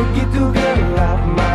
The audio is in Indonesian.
begitu gelap